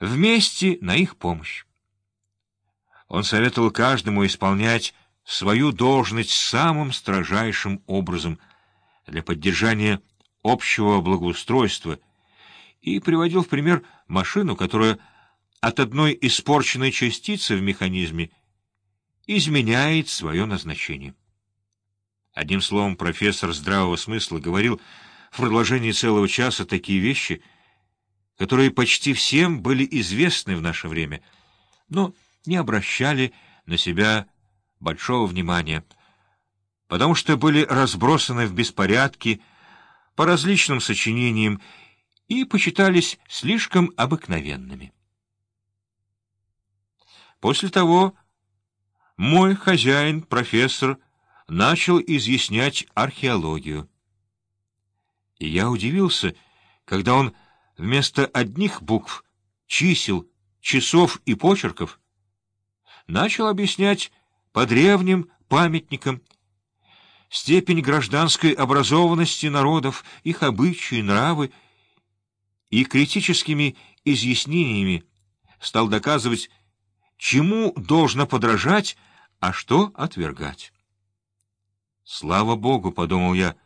вместе на их помощь. Он советовал каждому исполнять свою должность самым строжайшим образом для поддержания общего благоустройства и приводил в пример машину, которая от одной испорченной частицы в механизме изменяет свое назначение. Одним словом, профессор здравого смысла говорил в продолжении целого часа такие вещи, которые почти всем были известны в наше время, но не обращали на себя большого внимания, потому что были разбросаны в беспорядке по различным сочинениям и почитались слишком обыкновенными. После того мой хозяин, профессор, начал изъяснять археологию. И я удивился, когда он вместо одних букв, чисел, часов и почерков начал объяснять по древним памятникам степень гражданской образованности народов, их обычаи, нравы, и критическими изъяснениями стал доказывать, чему должно подражать, а что отвергать. Слава Богу, — подумал я,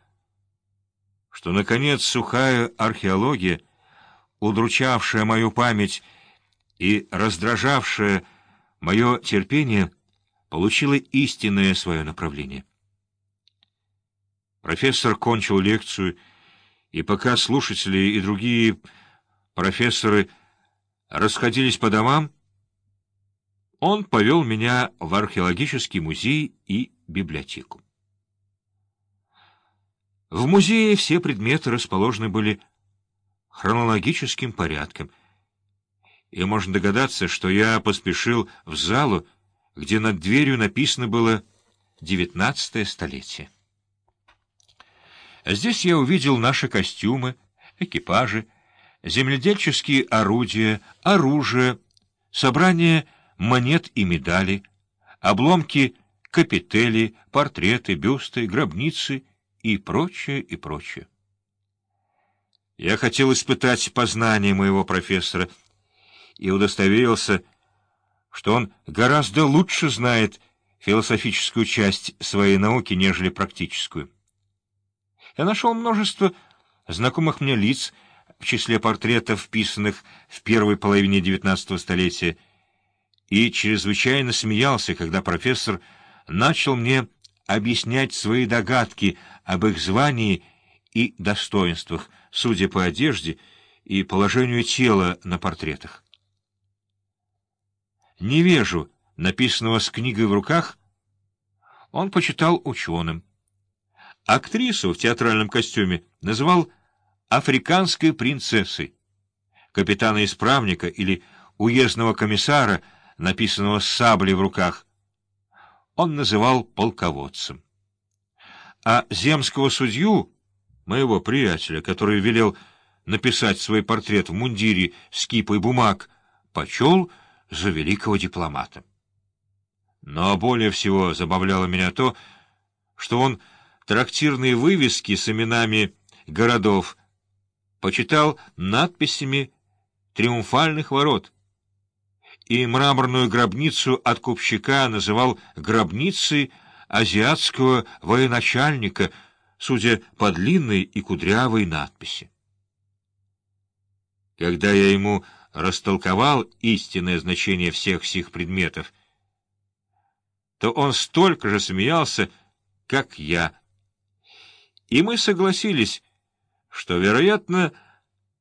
— что, наконец, сухая археология, удручавшая мою память и раздражавшая мое терпение, получила истинное свое направление. Профессор кончил лекцию, и пока слушатели и другие профессоры расходились по домам, он повел меня в археологический музей и библиотеку. В музее все предметы расположены были хронологическим порядком, и можно догадаться, что я поспешил в залу, где над дверью написано было «девятнадцатое столетие». Здесь я увидел наши костюмы, экипажи, земледельческие орудия, оружие, собрание монет и медали, обломки капители, портреты, бюсты, гробницы — и прочее, и прочее. Я хотел испытать познание моего профессора и удостоверился, что он гораздо лучше знает философическую часть своей науки, нежели практическую. Я нашел множество знакомых мне лиц в числе портретов, вписанных в первой половине XIX столетия, и чрезвычайно смеялся, когда профессор начал мне объяснять свои догадки об их звании и достоинствах, судя по одежде и положению тела на портретах. Невежу, написанного с книгой в руках, он почитал ученым. Актрису в театральном костюме называл африканской принцессой, капитана-исправника или уездного комиссара, написанного с саблей в руках — он называл полководцем. А земского судью, моего приятеля, который велел написать свой портрет в мундире с кипой бумаг, почел за великого дипломата. Но более всего забавляло меня то, что он трактирные вывески с именами городов почитал надписями «Триумфальных ворот», и мраморную гробницу от купщика называл гробницей азиатского военачальника, судя по длинной и кудрявой надписи. Когда я ему растолковал истинное значение всех сих предметов, то он столько же смеялся, как я. И мы согласились, что, вероятно,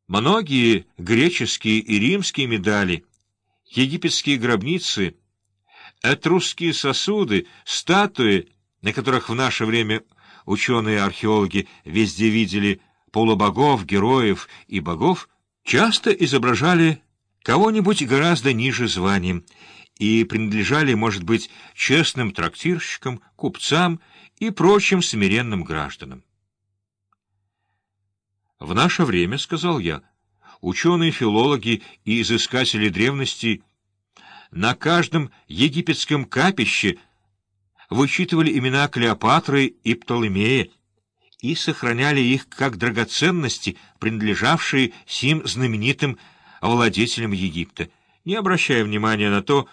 многие греческие и римские медали — египетские гробницы, этрусские сосуды, статуи, на которых в наше время ученые-археологи везде видели полубогов, героев и богов, часто изображали кого-нибудь гораздо ниже званием и принадлежали, может быть, честным трактирщикам, купцам и прочим смиренным гражданам. «В наше время, — сказал я, — ученые, филологи и изыскатели древности на каждом египетском капище вычитывали имена Клеопатры и Птолемея и сохраняли их как драгоценности, принадлежавшие сим знаменитым владетелем Египта, не обращая внимания на то,